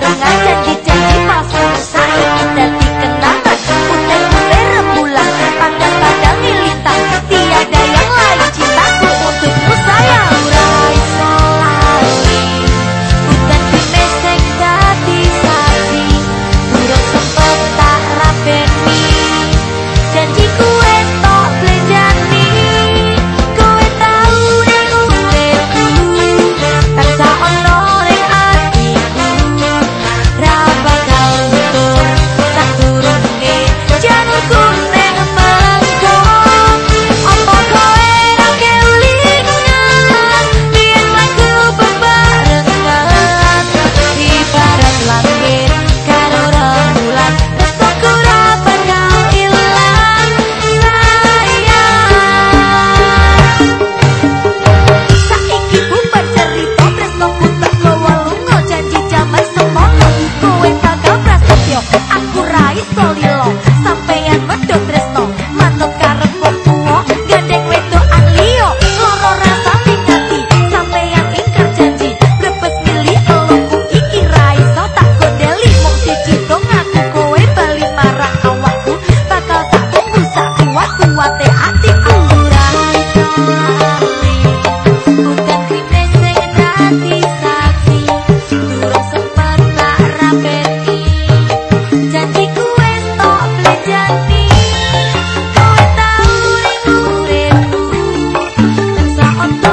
kuate Antonio.